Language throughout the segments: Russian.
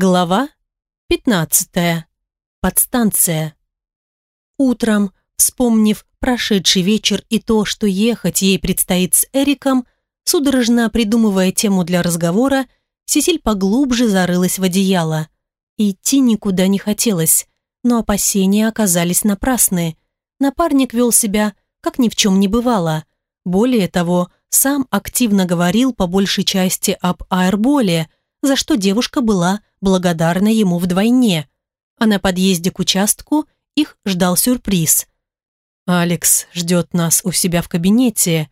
Глава 15. Подстанция. Утром, вспомнив прошедший вечер и то, что ехать ей предстоит с Эриком, судорожно придумывая тему для разговора, Сесиль поглубже зарылась в одеяло. Идти никуда не хотелось, но опасения оказались напрасны. Напарник вел себя, как ни в чем не бывало. Более того, сам активно говорил по большей части об аэрболе, за что девушка была благодарна ему вдвойне. А на подъезде к участку их ждал сюрприз. «Алекс ждет нас у себя в кабинете».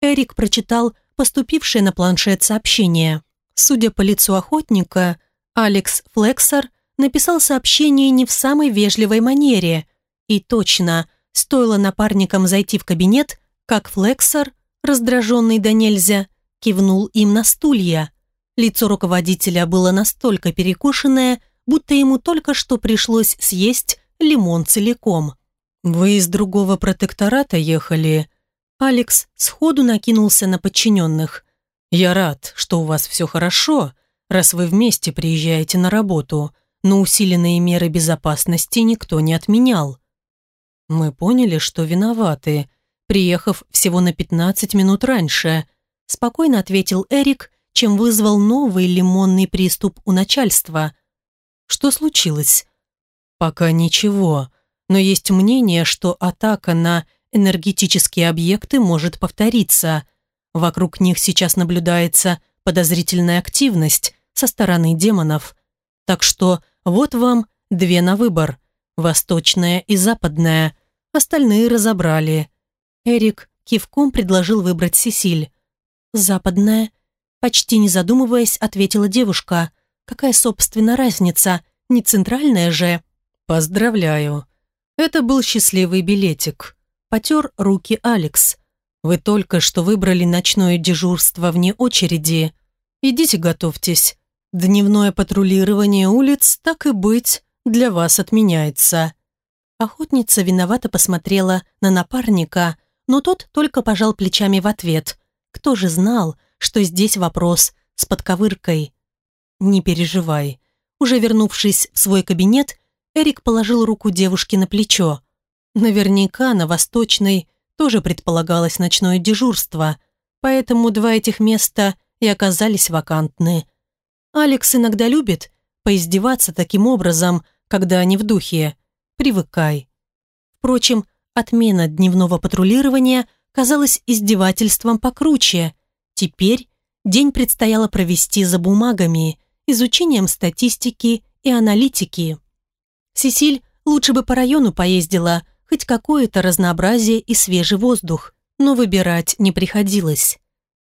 Эрик прочитал поступившее на планшет сообщение. Судя по лицу охотника, Алекс Флексор написал сообщение не в самой вежливой манере. И точно, стоило напарникам зайти в кабинет, как Флексор, раздраженный до нельзя, кивнул им на стулья. Лицо руководителя было настолько перекушенное, будто ему только что пришлось съесть лимон целиком. «Вы из другого протектората ехали?» Алекс сходу накинулся на подчиненных. «Я рад, что у вас все хорошо, раз вы вместе приезжаете на работу, но усиленные меры безопасности никто не отменял». «Мы поняли, что виноваты, приехав всего на 15 минут раньше», спокойно ответил Эрик чем вызвал новый лимонный приступ у начальства. Что случилось? Пока ничего, но есть мнение, что атака на энергетические объекты может повториться. Вокруг них сейчас наблюдается подозрительная активность со стороны демонов. Так что вот вам две на выбор, восточная и западная. Остальные разобрали. Эрик кивком предложил выбрать Сесиль. Западная – Почти не задумываясь, ответила девушка. «Какая, собственно, разница? Не центральная же?» «Поздравляю. Это был счастливый билетик». Потер руки Алекс. «Вы только что выбрали ночное дежурство вне очереди. Идите готовьтесь. Дневное патрулирование улиц, так и быть, для вас отменяется». Охотница виновато посмотрела на напарника, но тот только пожал плечами в ответ. Кто же знал, что здесь вопрос с подковыркой. «Не переживай». Уже вернувшись в свой кабинет, Эрик положил руку девушке на плечо. Наверняка на Восточной тоже предполагалось ночное дежурство, поэтому два этих места и оказались вакантны. Алекс иногда любит поиздеваться таким образом, когда они в духе. Привыкай. Впрочем, отмена дневного патрулирования казалась издевательством покруче. Теперь день предстояло провести за бумагами, изучением статистики и аналитики. Сесиль лучше бы по району поездила, хоть какое-то разнообразие и свежий воздух, но выбирать не приходилось.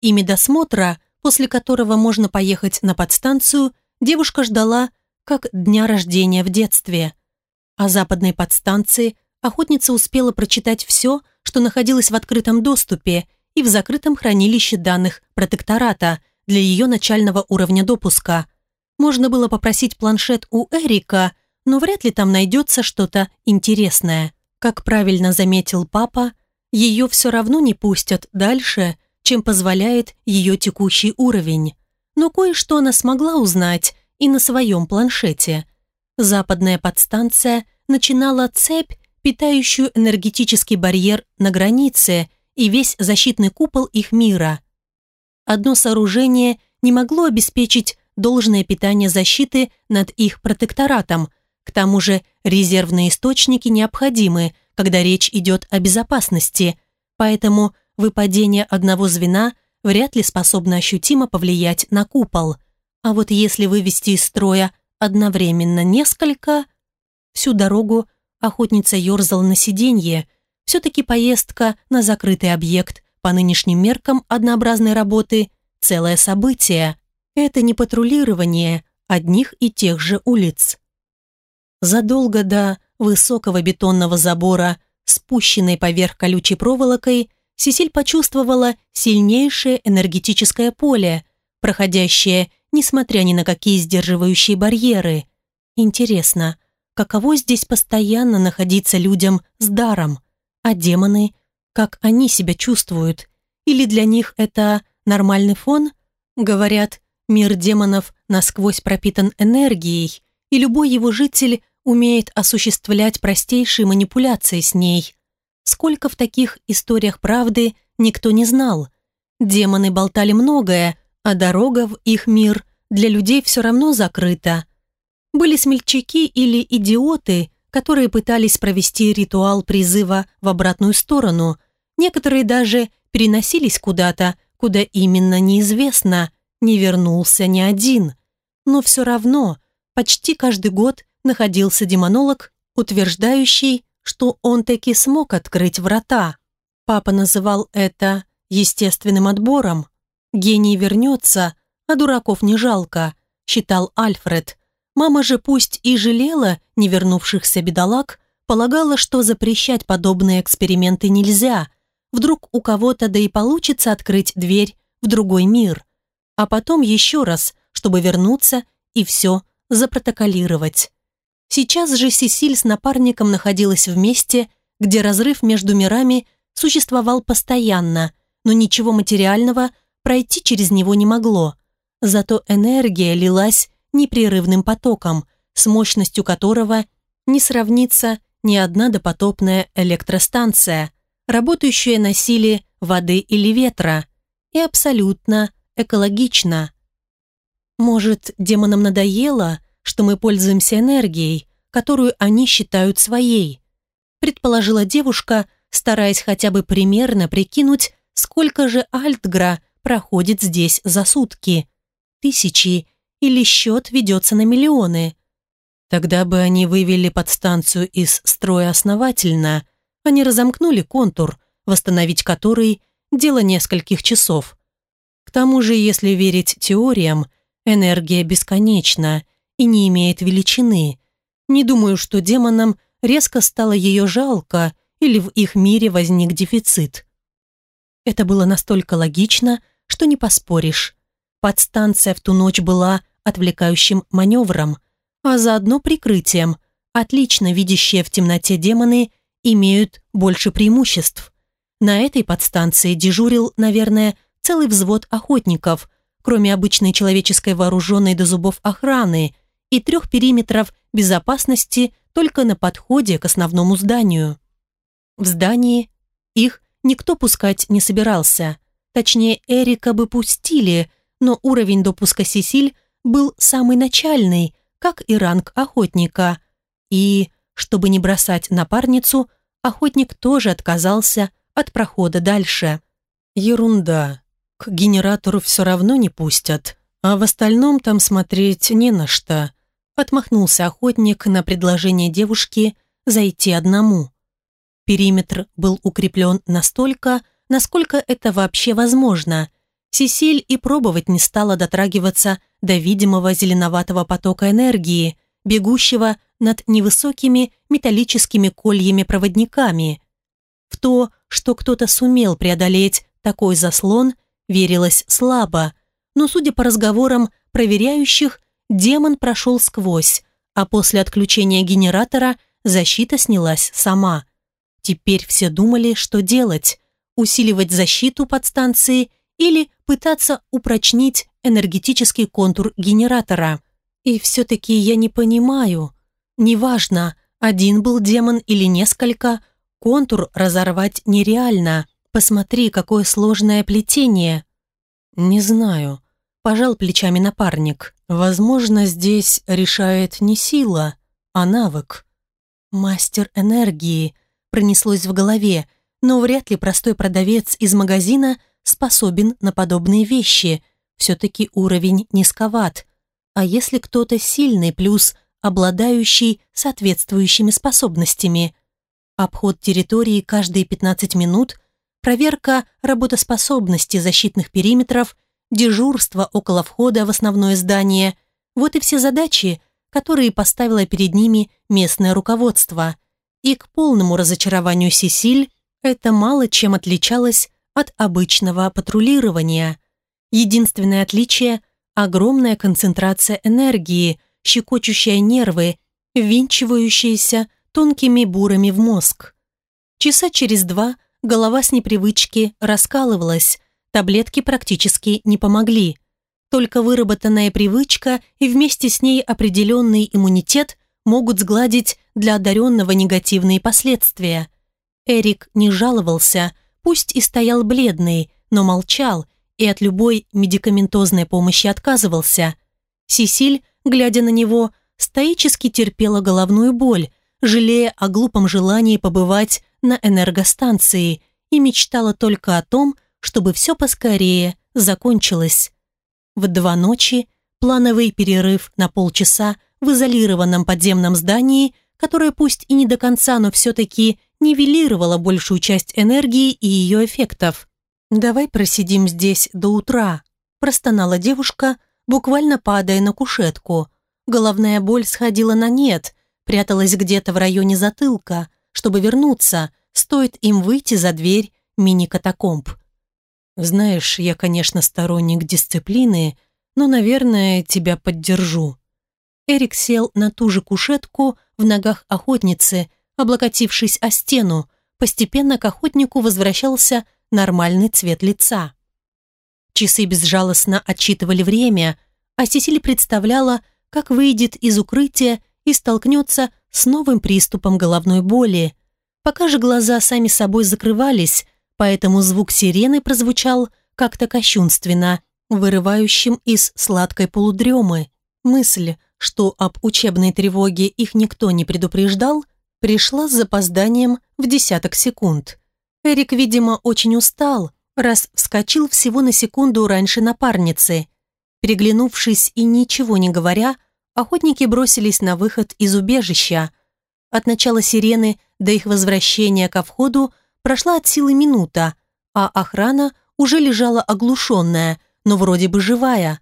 И медосмотра, после которого можно поехать на подстанцию, девушка ждала как дня рождения в детстве. О западной подстанции охотница успела прочитать все, что находилось в открытом доступе и в закрытом хранилище данных протектората для ее начального уровня допуска. Можно было попросить планшет у Эрика, но вряд ли там найдется что-то интересное. Как правильно заметил папа, ее все равно не пустят дальше, чем позволяет ее текущий уровень. Но кое-что она смогла узнать и на своем планшете. Западная подстанция начинала цепь, питающую энергетический барьер на границе – и весь защитный купол их мира. Одно сооружение не могло обеспечить должное питание защиты над их протекторатом, к тому же резервные источники необходимы, когда речь идет о безопасности, поэтому выпадение одного звена вряд ли способно ощутимо повлиять на купол. А вот если вывести из строя одновременно несколько... Всю дорогу охотница ерзала на сиденье, все-таки поездка на закрытый объект по нынешним меркам однообразной работы – целое событие. Это не патрулирование одних и тех же улиц. Задолго до высокого бетонного забора, спущенной поверх колючей проволокой, Сесиль почувствовала сильнейшее энергетическое поле, проходящее, несмотря ни на какие сдерживающие барьеры. Интересно, каково здесь постоянно находиться людям с даром? А демоны, как они себя чувствуют? Или для них это нормальный фон? Говорят, Мир демонов насквозь пропитан энергией, и любой его житель умеет осуществлять простейшие манипуляции с ней. Сколько в таких историях правды никто не знал. Демоны болтали многое, а дорога в их мир для людей все равно закрыта. Были смельчаки или идиоты, которые пытались провести ритуал призыва в обратную сторону. Некоторые даже переносились куда-то, куда именно неизвестно, не вернулся ни один. Но все равно почти каждый год находился демонолог, утверждающий, что он таки смог открыть врата. Папа называл это естественным отбором. Гений вернется, а дураков не жалко, считал Альфред. Мама же пусть и жалела невернувшихся бедолаг, полагала, что запрещать подобные эксперименты нельзя. Вдруг у кого-то да и получится открыть дверь в другой мир. А потом еще раз, чтобы вернуться и все запротоколировать. Сейчас же Сесиль с напарником находилась в месте, где разрыв между мирами существовал постоянно, но ничего материального пройти через него не могло. Зато энергия лилась непрерывным потоком, с мощностью которого не сравнится ни одна допотопная электростанция, работающая на силе воды или ветра, и абсолютно экологично. Может, демонам надоело, что мы пользуемся энергией, которую они считают своей, предположила девушка, стараясь хотя бы примерно прикинуть, сколько же Альтгра проходит здесь за сутки. Тысячи или счет ведется на миллионы. Тогда бы они вывели подстанцию из строя основательно, они разомкнули контур, восстановить который – дело нескольких часов. К тому же, если верить теориям, энергия бесконечна, и не имеет величины. Не думаю, что демонам резко стало ее жалко или в их мире возник дефицит. Это было настолько логично, что не поспоришь. Подстанция в ту ночь была отвлекающим маневром, а заодно прикрытием. Отлично видящие в темноте демоны имеют больше преимуществ. На этой подстанции дежурил, наверное, целый взвод охотников, кроме обычной человеческой вооруженной до зубов охраны, и трех периметров безопасности только на подходе к основному зданию. В здании их никто пускать не собирался. Точнее, Эрика бы пустили, но уровень допуска Сесиль был самый начальный, как и ранг охотника. И, чтобы не бросать напарницу, охотник тоже отказался от прохода дальше. Ерунда. К генератору все равно не пустят, а в остальном там смотреть не на что. Отмахнулся охотник на предложение девушки зайти одному. Периметр был укреплен настолько, насколько это вообще возможно. Сесиль и пробовать не стала дотрагиваться до видимого зеленоватого потока энергии, бегущего над невысокими металлическими кольями-проводниками. В то, что кто-то сумел преодолеть такой заслон, верилось слабо, но, судя по разговорам проверяющих, демон прошел сквозь, а после отключения генератора защита снялась сама. Теперь все думали, что делать – усиливать защиту подстанции или пытаться упрочнить энергетический контур генератора. И все-таки я не понимаю. Неважно, один был демон или несколько, контур разорвать нереально. Посмотри, какое сложное плетение. Не знаю. Пожал плечами напарник. Возможно, здесь решает не сила, а навык. Мастер энергии пронеслось в голове, но вряд ли простой продавец из магазина способен на подобные вещи. Все-таки уровень низковат. А если кто-то сильный плюс обладающий соответствующими способностями? Обход территории каждые 15 минут, проверка работоспособности защитных периметров – дежурство около входа в основное здание. Вот и все задачи, которые поставило перед ними местное руководство. И к полному разочарованию Сесиль это мало чем отличалось от обычного патрулирования. Единственное отличие – огромная концентрация энергии, щекочущая нервы, ввинчивающаяся тонкими бурами в мозг. Часа через два голова с непривычки раскалывалась, Таблетки практически не помогли. Только выработанная привычка и вместе с ней определенный иммунитет могут сгладить для одаренного негативные последствия. Эрик не жаловался, пусть и стоял бледный, но молчал и от любой медикаментозной помощи отказывался. Сисиль, глядя на него, стоически терпела головную боль, жалея о глупом желании побывать на энергостанции и мечтала только о том, чтобы все поскорее закончилось. В два ночи плановый перерыв на полчаса в изолированном подземном здании, которое пусть и не до конца, но все-таки нивелировало большую часть энергии и ее эффектов. «Давай просидим здесь до утра», – простонала девушка, буквально падая на кушетку. Головная боль сходила на нет, пряталась где-то в районе затылка, чтобы вернуться, стоит им выйти за дверь мини-катакомб. Знаешь, я, конечно, сторонник дисциплины, но, наверное, тебя поддержу. Эрик сел на ту же кушетку в ногах охотницы, облокотившись о стену. Постепенно к охотнику возвращался нормальный цвет лица. Часы безжалостно отчитывали время, а Сесиль представляла, как выйдет из укрытия и столкнется с новым приступом головной боли. Пока же глаза сами собой закрывались, поэтому звук сирены прозвучал как-то кощунственно, вырывающим из сладкой полудремы. Мысль, что об учебной тревоге их никто не предупреждал, пришла с запозданием в десяток секунд. Эрик, видимо, очень устал, раз вскочил всего на секунду раньше напарницы. Переглянувшись и ничего не говоря, охотники бросились на выход из убежища. От начала сирены до их возвращения ко входу Прошла от силы минута, а охрана уже лежала оглушенная, но вроде бы живая.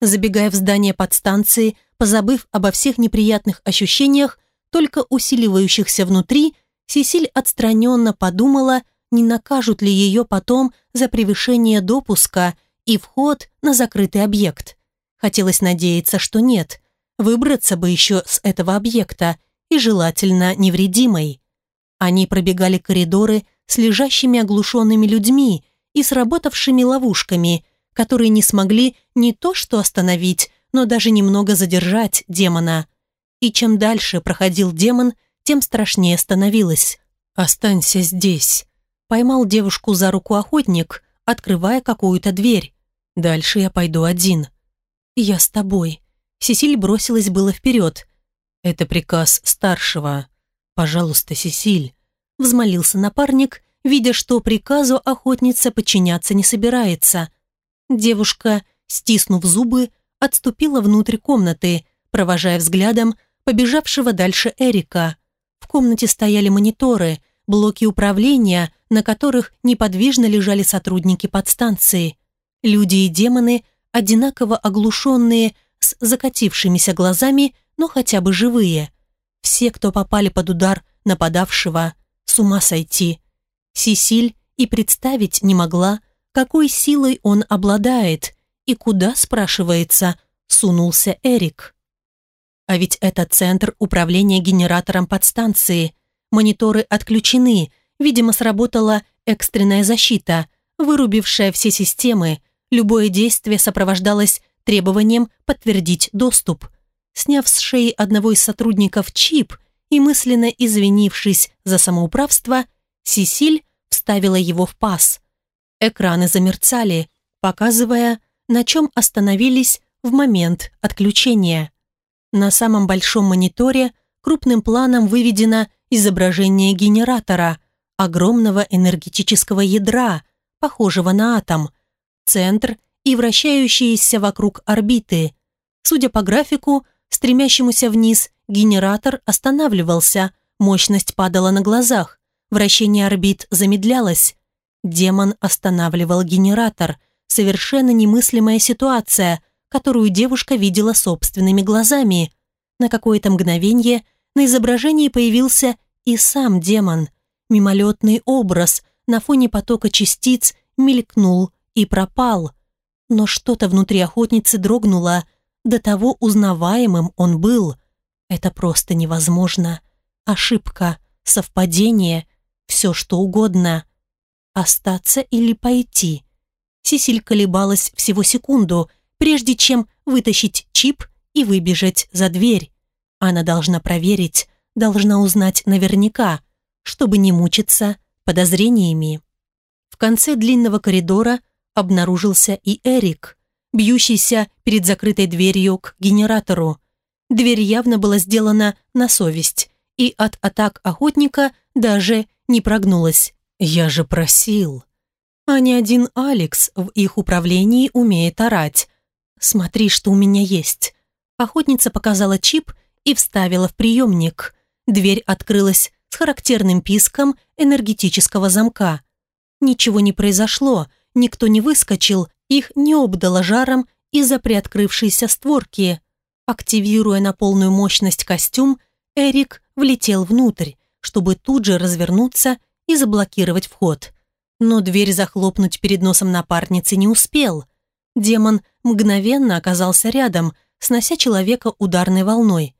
Забегая в здание подстанции, позабыв обо всех неприятных ощущениях, только усиливающихся внутри, Сесиль отстраненно подумала, не накажут ли ее потом за превышение допуска и вход на закрытый объект. Хотелось надеяться, что нет. Выбраться бы еще с этого объекта и желательно невредимой. Они пробегали коридоры с лежащими оглушенными людьми и сработавшими ловушками, которые не смогли не то что остановить, но даже немного задержать демона. И чем дальше проходил демон, тем страшнее становилось. «Останься здесь», — поймал девушку за руку охотник, открывая какую-то дверь. «Дальше я пойду один». «Я с тобой». Сесиль бросилась было вперед. «Это приказ старшего. Пожалуйста, Сесиль, взмолился напарник, видя, что приказу охотница подчиняться не собирается. Девушка, стиснув зубы, отступила внутрь комнаты, провожая взглядом побежавшего дальше Эрика. В комнате стояли мониторы, блоки управления, на которых неподвижно лежали сотрудники подстанции. Люди и демоны, одинаково оглушенные, с закатившимися глазами, но хотя бы живые. Все, кто попали под удар нападавшего, с ума сойти. Сисиль и представить не могла, какой силой он обладает и куда, спрашивается, сунулся Эрик. А ведь это центр управления генератором подстанции. Мониторы отключены, видимо, сработала экстренная защита, вырубившая все системы. Любое действие сопровождалось требованием подтвердить доступ. Сняв с шеи одного из сотрудников чип и мысленно извинившись за самоуправство, Сисиль вставила его в паз. Экраны замерцали, показывая, на чем остановились в момент отключения. На самом большом мониторе крупным планом выведено изображение генератора, огромного энергетического ядра, похожего на атом, центр и вращающиеся вокруг орбиты. Судя по графику, стремящемуся вниз, генератор останавливался, мощность падала на глазах, вращение орбит замедлялось. Демон останавливал генератор, совершенно немыслимая ситуация, которую девушка видела собственными глазами. На какое-то мгновение на изображении появился и сам демон. Мимолетный образ на фоне потока частиц мелькнул и пропал. Но что-то внутри охотницы дрогнуло, до того узнаваемым он был. Это просто невозможно. Ошибка, совпадение, все что угодно. Остаться или пойти? Сисиль колебалась всего секунду, прежде чем вытащить чип и выбежать за дверь. Она должна проверить, должна узнать наверняка, чтобы не мучиться подозрениями. В конце длинного коридора обнаружился и Эрик, бьющийся перед закрытой дверью к генератору. Дверь явно была сделана на совесть, и от атак охотника даже не прогнулась. «Я же просил!» А ни один Алекс в их управлении умеет орать. «Смотри, что у меня есть». Охотница показала чип и вставила в приемник. Дверь открылась с характерным писком энергетического замка. Ничего не произошло, никто не выскочил, их не обдало жаром из-за приоткрывшейся створки. Активируя на полную мощность костюм, Эрик влетел внутрь, чтобы тут же развернуться и заблокировать вход. Но дверь захлопнуть перед носом напарницы не успел. Демон мгновенно оказался рядом, снося человека ударной волной.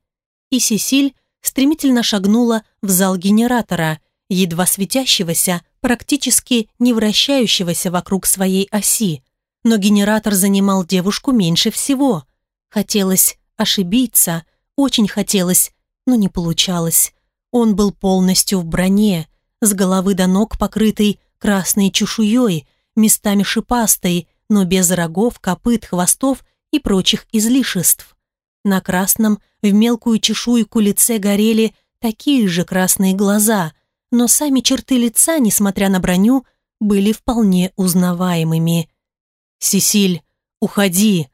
И Сесиль стремительно шагнула в зал генератора, едва светящегося, практически не вращающегося вокруг своей оси. Но генератор занимал девушку меньше всего. Хотелось ошибиться, очень хотелось, но не получалось. Он был полностью в броне, с головы до ног покрытый красной чешуей, местами шипастой, но без рогов, копыт, хвостов и прочих излишеств. На красном в мелкую чешуйку лице горели такие же красные глаза, но сами черты лица, несмотря на броню, были вполне узнаваемыми. «Сесиль, уходи!»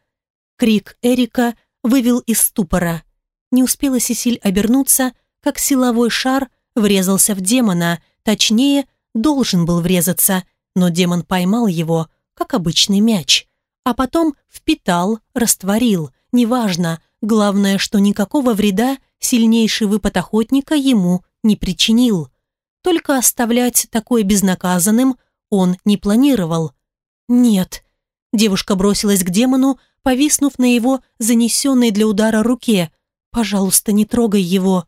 Крик Эрика вывел из ступора. Не успела Сесиль обернуться, как силовой шар врезался в демона, точнее, должен был врезаться, но демон поймал его, как обычный мяч, а потом впитал, растворил, неважно, главное, что никакого вреда сильнейший выпад охотника ему не причинил. Только оставлять такое безнаказанным он не планировал. «Нет». Девушка бросилась к демону, повиснув на его занесенной для удара руке. «Пожалуйста, не трогай его».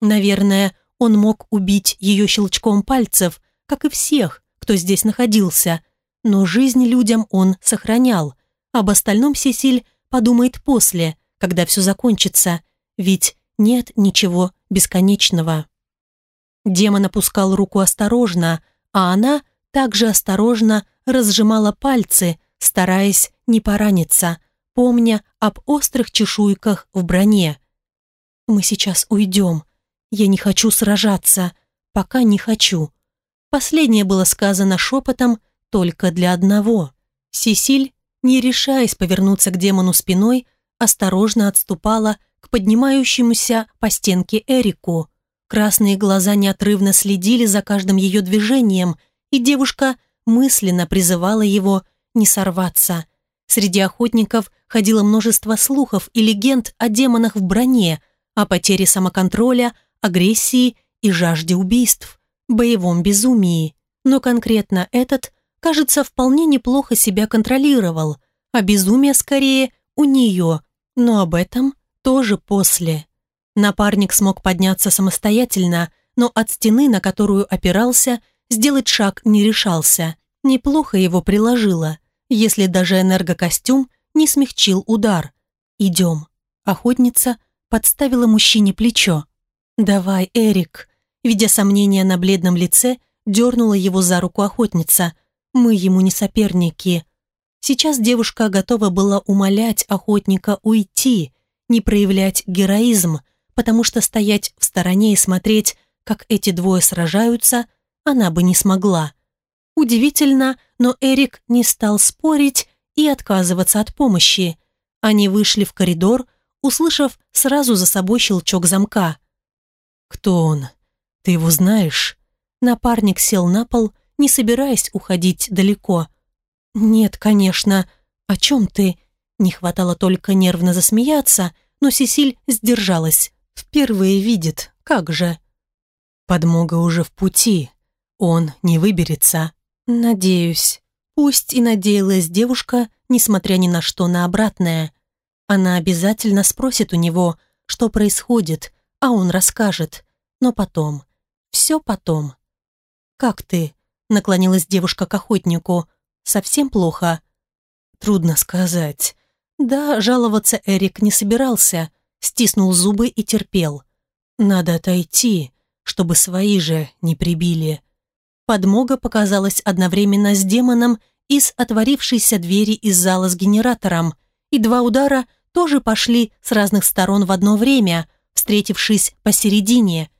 Наверное, он мог убить ее щелчком пальцев, как и всех, кто здесь находился. Но жизнь людям он сохранял. Об остальном Сесиль подумает после, когда все закончится, ведь нет ничего бесконечного. Демон опускал руку осторожно, а она также осторожно разжимала пальцы, стараясь не пораниться, помня об острых чешуйках в броне. «Мы сейчас уйдем. Я не хочу сражаться. Пока не хочу». Последнее было сказано шепотом только для одного. Сесиль, не решаясь повернуться к демону спиной, осторожно отступала к поднимающемуся по стенке Эрику. Красные глаза неотрывно следили за каждым ее движением, и девушка мысленно призывала его не сорваться. Среди охотников ходило множество слухов и легенд о демонах в броне, о потере самоконтроля, агрессии и жажде убийств, боевом безумии. Но конкретно этот, кажется, вполне неплохо себя контролировал, а безумие скорее у нее, но об этом тоже после. Напарник смог подняться самостоятельно, но от стены, на которую опирался, сделать шаг не решался. Неплохо его приложило, если даже энергокостюм не смягчил удар. «Идем». Охотница подставила мужчине плечо. «Давай, Эрик». Видя сомнения на бледном лице, дернула его за руку охотница. «Мы ему не соперники». Сейчас девушка готова была умолять охотника уйти, не проявлять героизм, потому что стоять в стороне и смотреть, как эти двое сражаются, она бы не смогла. Удивительно, но Эрик не стал спорить и отказываться от помощи. Они вышли в коридор, услышав сразу за собой щелчок замка. «Кто он? Ты его знаешь?» Напарник сел на пол, не собираясь уходить далеко. «Нет, конечно. О чем ты?» Не хватало только нервно засмеяться, но Сесиль сдержалась. Впервые видит, как же. Подмога уже в пути. Он не выберется. Надеюсь. Пусть и надеялась девушка, несмотря ни на что, на обратное. Она обязательно спросит у него, что происходит, а он расскажет. Но потом. Все потом. «Как ты?» — наклонилась девушка к охотнику. «Совсем плохо?» «Трудно сказать. Да, жаловаться Эрик не собирался, стиснул зубы и терпел. Надо отойти, чтобы свои же не прибили. Подмога показалась одновременно с демоном из отворившейся двери из зала с генератором, и два удара тоже пошли с разных сторон в одно время, встретившись посередине.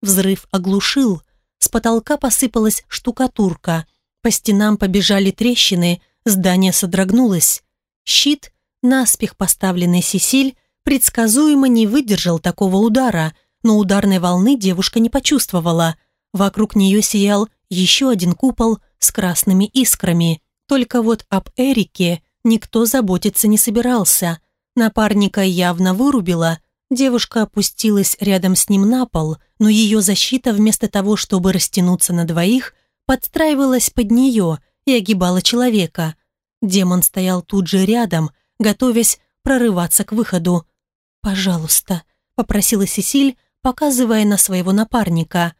Взрыв оглушил, с потолка посыпалась штукатурка, по стенам побежали трещины, здание содрогнулось. Щит, наспех поставленный Сесиль, предсказуемо не выдержал такого удара, но ударной волны девушка не почувствовала. Вокруг нее сиял еще один купол с красными искрами. Только вот об Эрике никто заботиться не собирался. Напарника явно вырубила. Девушка опустилась рядом с ним на пол, но ее защита вместо того, чтобы растянуться на двоих, подстраивалась под нее и огибала человека. Демон стоял тут же рядом, готовясь прорываться к выходу. «Пожалуйста», — попросила Сесиль, показывая на своего напарника.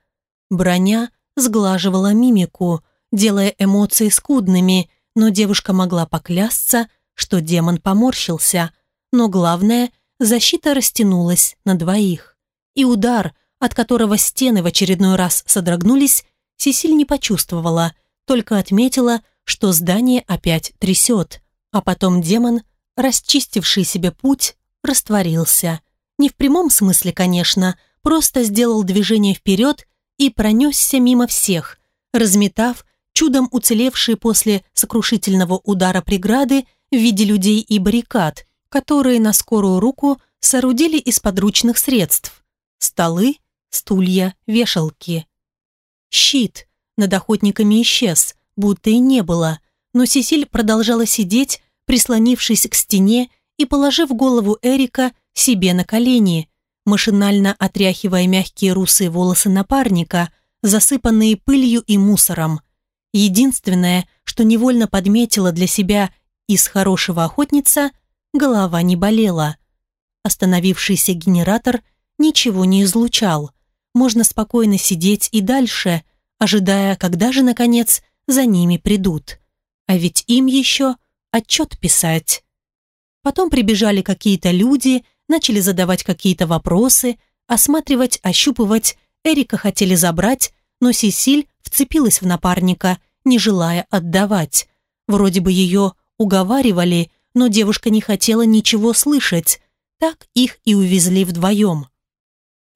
Броня сглаживала мимику, делая эмоции скудными, но девушка могла поклясться, что демон поморщился. Но главное, защита растянулась на двоих. И удар, от которого стены в очередной раз содрогнулись, Сесиль не почувствовала, только отметила, что здание опять трясет. А потом демон, расчистивший себе путь, растворился. Не в прямом смысле, конечно, просто сделал движение вперед и пронесся мимо всех, разметав чудом уцелевшие после сокрушительного удара преграды в виде людей и баррикад, которые на скорую руку соорудили из подручных средств. Столы, стулья, вешалки. Щит над охотниками исчез, будто и не было, но Сесиль продолжала сидеть, прислонившись к стене и положив голову Эрика себе на колени, машинально отряхивая мягкие русые волосы напарника, засыпанные пылью и мусором. Единственное, что невольно подметила для себя из хорошего охотница, голова не болела. Остановившийся генератор ничего не излучал. Можно спокойно сидеть и дальше, ожидая, когда же, наконец, за ними придут. А ведь им еще отчет писать. Потом прибежали какие-то люди, начали задавать какие-то вопросы, осматривать, ощупывать. Эрика хотели забрать, но Сесиль вцепилась в напарника, не желая отдавать. Вроде бы ее уговаривали, но девушка не хотела ничего слышать. Так их и увезли вдвоем.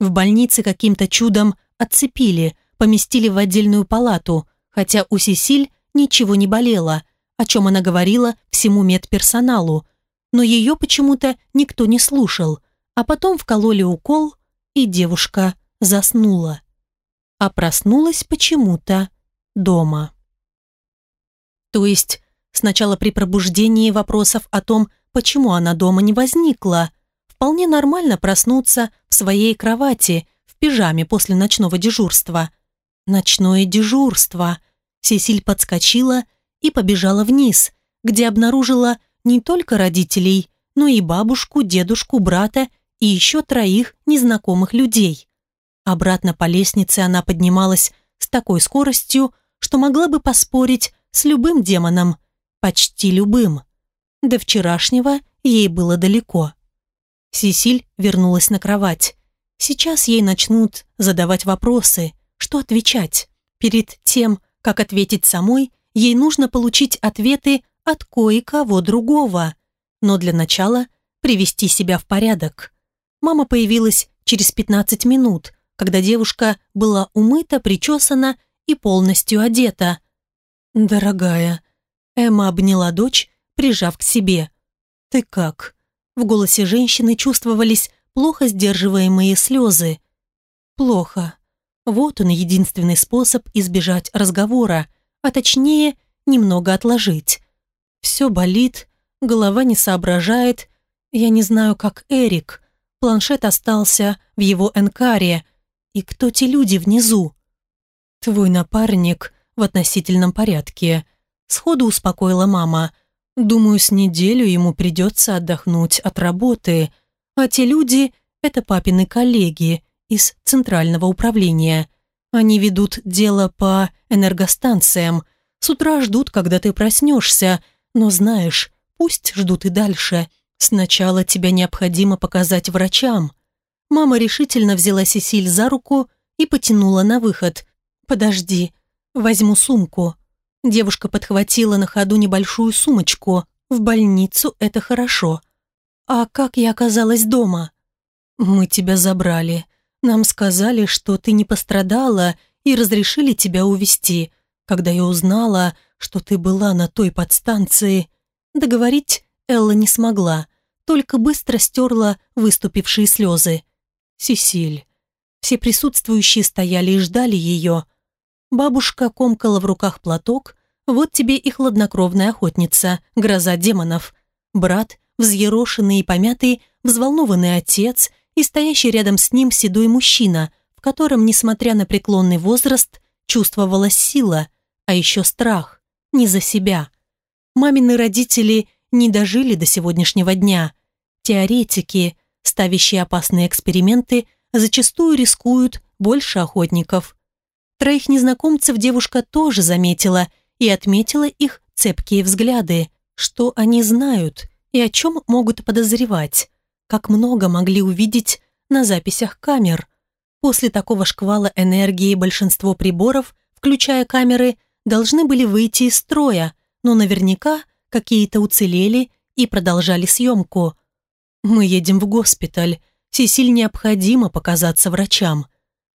В больнице каким-то чудом отцепили, поместили в отдельную палату, хотя у Сесиль ничего не болело, о чем она говорила всему медперсоналу. Но ее почему-то никто не слушал, а потом вкололи укол, и девушка заснула а проснулась почему-то дома. То есть сначала при пробуждении вопросов о том, почему она дома не возникла, вполне нормально проснуться в своей кровати в пижаме после ночного дежурства. Ночное дежурство. Сесиль подскочила и побежала вниз, где обнаружила не только родителей, но и бабушку, дедушку, брата и еще троих незнакомых людей. Обратно по лестнице она поднималась с такой скоростью, что могла бы поспорить с любым демоном, почти любым. До вчерашнего ей было далеко. Сесиль вернулась на кровать. Сейчас ей начнут задавать вопросы, что отвечать. Перед тем, как ответить самой, ей нужно получить ответы от кое-кого другого. Но для начала привести себя в порядок. Мама появилась через 15 минут, когда девушка была умыта, причесана и полностью одета. «Дорогая», Эмма обняла дочь, прижав к себе. «Ты как?» В голосе женщины чувствовались плохо сдерживаемые слезы. «Плохо. Вот он единственный способ избежать разговора, а точнее, немного отложить. Все болит, голова не соображает. Я не знаю, как Эрик. Планшет остался в его энкаре, и кто те люди внизу? Твой напарник в относительном порядке. Сходу успокоила мама. Думаю, с неделю ему придется отдохнуть от работы. А те люди – это папины коллеги из Центрального управления. Они ведут дело по энергостанциям. С утра ждут, когда ты проснешься. Но знаешь, пусть ждут и дальше. «Сначала тебя необходимо показать врачам». Мама решительно взяла Сесиль за руку и потянула на выход. «Подожди, возьму сумку». Девушка подхватила на ходу небольшую сумочку. «В больницу это хорошо». «А как я оказалась дома?» «Мы тебя забрали. Нам сказали, что ты не пострадала и разрешили тебя увезти. Когда я узнала, что ты была на той подстанции...» Договорить Элла не смогла, только быстро стерла выступившие слезы. «Сесиль». Все присутствующие стояли и ждали ее. Бабушка комкала в руках платок, вот тебе и хладнокровная охотница, гроза демонов. Брат, взъерошенный и помятый, взволнованный отец и стоящий рядом с ним седой мужчина, в котором, несмотря на преклонный возраст, чувствовалась сила, а еще страх, не за себя. Мамины родители не дожили до сегодняшнего дня. Теоретики, ставящие опасные эксперименты, зачастую рискуют больше охотников. Троих незнакомцев девушка тоже заметила и отметила их цепкие взгляды, что они знают и о чем могут подозревать как много могли увидеть на записях камер. После такого шквала энергии большинство приборов, включая камеры, должны были выйти из строя, но наверняка какие-то уцелели и продолжали съемку. «Мы едем в госпиталь. Сесиль необходимо показаться врачам».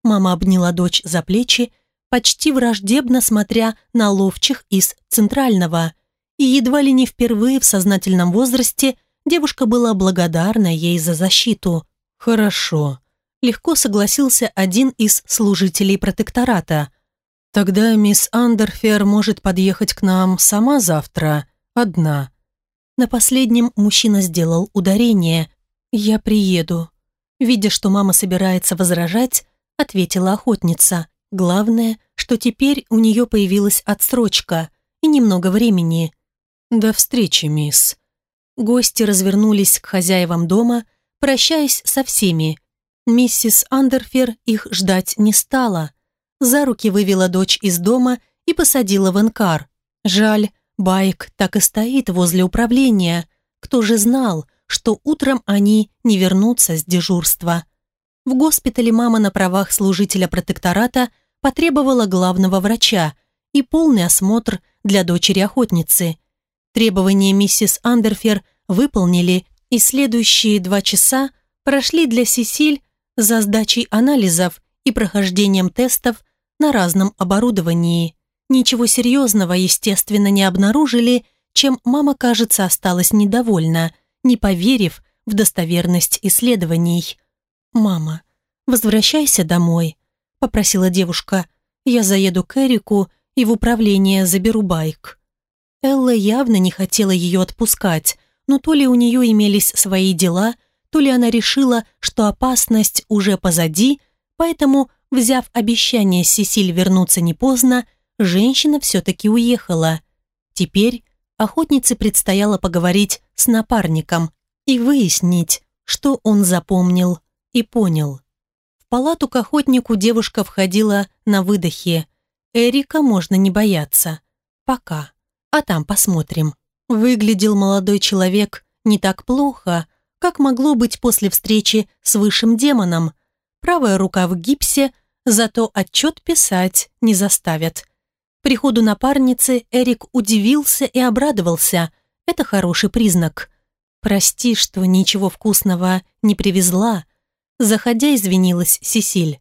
Мама обняла дочь за плечи, почти враждебно смотря на ловчих из Центрального. И едва ли не впервые в сознательном возрасте Девушка была благодарна ей за защиту. «Хорошо», – легко согласился один из служителей протектората. «Тогда мисс Андерфер может подъехать к нам сама завтра, одна». На последнем мужчина сделал ударение. «Я приеду». Видя, что мама собирается возражать, ответила охотница. Главное, что теперь у нее появилась отсрочка и немного времени. «До встречи, мисс», Гости развернулись к хозяевам дома, прощаясь со всеми. Миссис Андерфер их ждать не стала. За руки вывела дочь из дома и посадила в инкар. Жаль, байк так и стоит возле управления. Кто же знал, что утром они не вернутся с дежурства. В госпитале мама на правах служителя протектората потребовала главного врача и полный осмотр для дочери-охотницы. Требования миссис Андерфер выполнили, и следующие два часа прошли для Сесиль за сдачей анализов и прохождением тестов на разном оборудовании. Ничего серьезного, естественно, не обнаружили, чем мама, кажется, осталась недовольна, не поверив в достоверность исследований. «Мама, возвращайся домой», – попросила девушка. «Я заеду к Эрику и в управление заберу байк». Элла явно не хотела ее отпускать, но то ли у нее имелись свои дела, то ли она решила, что опасность уже позади, поэтому, взяв обещание Сесиль вернуться не поздно, женщина все-таки уехала. Теперь охотнице предстояло поговорить с напарником и выяснить, что он запомнил и понял. В палату к охотнику девушка входила на выдохе. Эрика можно не бояться. Пока а там посмотрим. Выглядел молодой человек не так плохо, как могло быть после встречи с высшим демоном. Правая рука в гипсе, зато отчет писать не заставят. Приходу напарницы Эрик удивился и обрадовался. Это хороший признак. «Прости, что ничего вкусного не привезла», заходя, извинилась Сесиль.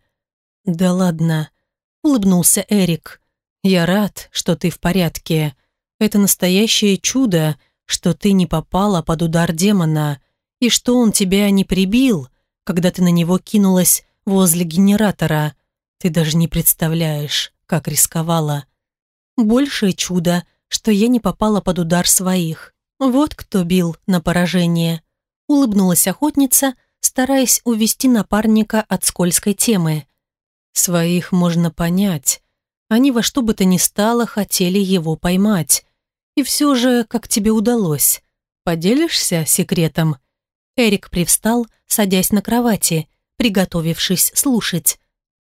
«Да ладно», — улыбнулся Эрик. «Я рад, что ты в порядке. Это настоящее чудо, что ты не попала под удар демона, и что он тебя не прибил, когда ты на него кинулась возле генератора. Ты даже не представляешь, как рисковала. Большее чудо, что я не попала под удар своих. Вот кто бил на поражение. Улыбнулась охотница, стараясь увести напарника от скользкой темы. Своих можно понять. Они во что бы то ни стало хотели его поймать. И все же, как тебе удалось? Поделишься секретом?» Эрик привстал, садясь на кровати, приготовившись слушать.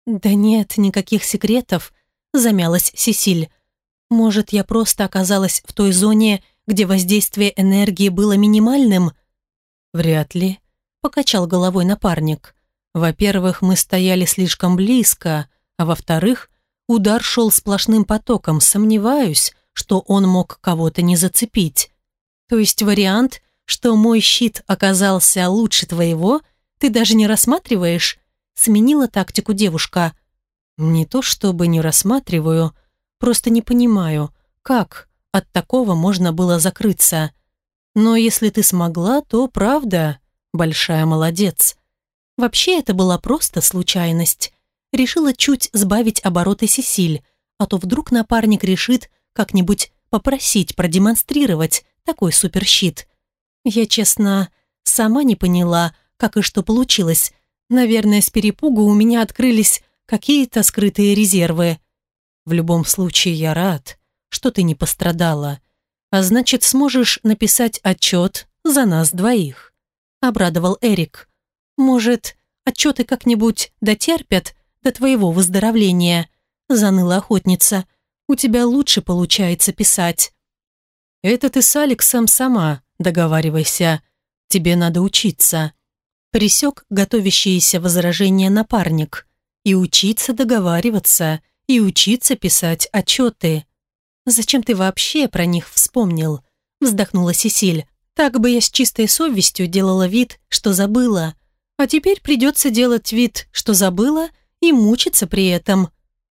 «Да нет, никаких секретов», — замялась Сесиль. «Может, я просто оказалась в той зоне, где воздействие энергии было минимальным?» Вряд ли, покачал головой напарник. Во-первых, мы стояли слишком близко, а во-вторых, удар шел сплошным потоком, сомневаюсь, что он мог кого-то не зацепить. То есть вариант, что мой щит оказался лучше твоего, ты даже не рассматриваешь? Сменила тактику девушка. Не то чтобы не рассматриваю, просто не понимаю, как от такого можно было закрыться. Но если ты смогла, то правда, большая молодец. Вообще это была просто случайность. Решила чуть сбавить обороты Сесиль, а то вдруг напарник решит как-нибудь попросить продемонстрировать такой суперщит. Я, честно, сама не поняла, как и что получилось. Наверное, с перепугу у меня открылись какие-то скрытые резервы. В любом случае, я рад, что ты не пострадала. А значит, сможешь написать отчет за нас двоих. Обрадовал Эрик. Может, отчеты как-нибудь дотерпят до твоего выздоровления? Заныла охотница. У тебя лучше получается писать. Это ты с Алексом сама договаривайся. Тебе надо учиться. Присек готовящиеся возражения напарник. И учиться договариваться, и учиться писать отчеты. «Зачем ты вообще про них вспомнил?» вздохнула Сесиль. «Так бы я с чистой совестью делала вид, что забыла. А теперь придется делать вид, что забыла, и мучиться при этом».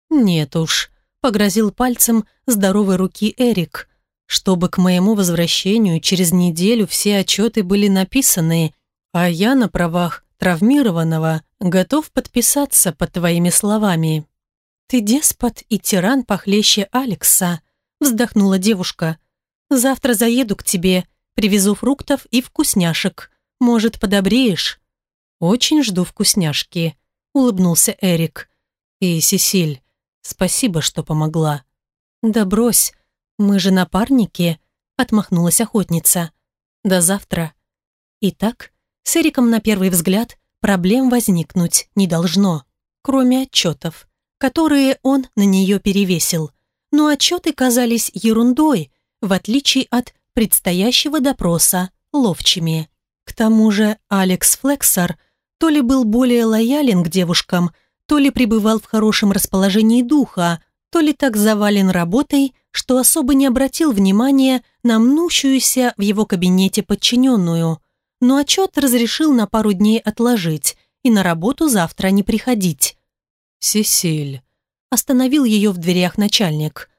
«Нет уж», — погрозил пальцем здоровой руки Эрик. «Чтобы к моему возвращению через неделю все отчеты были написаны, а я на правах травмированного готов подписаться под твоими словами». «Ты деспот и тиран похлеще Алекса», вздохнула девушка. «Завтра заеду к тебе, привезу фруктов и вкусняшек. Может, подобреешь?» «Очень жду вкусняшки», — улыбнулся Эрик. «И Сесиль, спасибо, что помогла». «Да брось, мы же напарники», — отмахнулась охотница. «До завтра». Итак, с Эриком на первый взгляд проблем возникнуть не должно, кроме отчетов, которые он на нее перевесил но отчеты казались ерундой, в отличие от предстоящего допроса ловчими. К тому же Алекс Флексор то ли был более лоялен к девушкам, то ли пребывал в хорошем расположении духа, то ли так завален работой, что особо не обратил внимания на мнущуюся в его кабинете подчиненную. Но отчет разрешил на пару дней отложить и на работу завтра не приходить. «Сесиль, остановил ее в дверях начальник.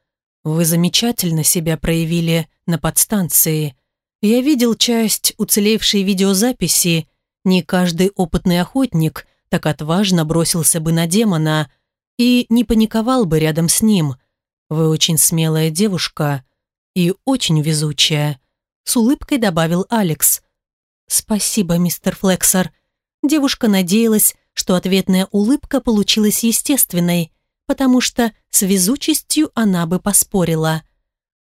«Вы замечательно себя проявили на подстанции. Я видел часть уцелевшей видеозаписи. Не каждый опытный охотник так отважно бросился бы на демона и не паниковал бы рядом с ним. Вы очень смелая девушка и очень везучая», с улыбкой добавил Алекс. «Спасибо, мистер Флексор». Девушка надеялась, что ответная улыбка получилась естественной, потому что с везучестью она бы поспорила.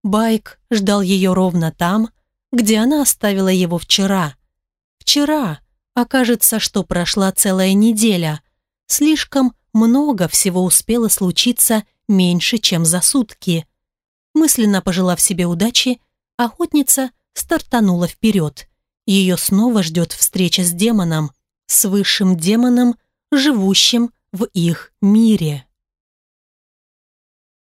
Байк ждал ее ровно там, где она оставила его вчера. Вчера окажется, что прошла целая неделя. Слишком много всего успело случиться меньше, чем за сутки. Мысленно пожелав себе удачи, охотница стартанула вперед. Ее снова ждет встреча с демоном, с высшим демоном, живущим в их мире.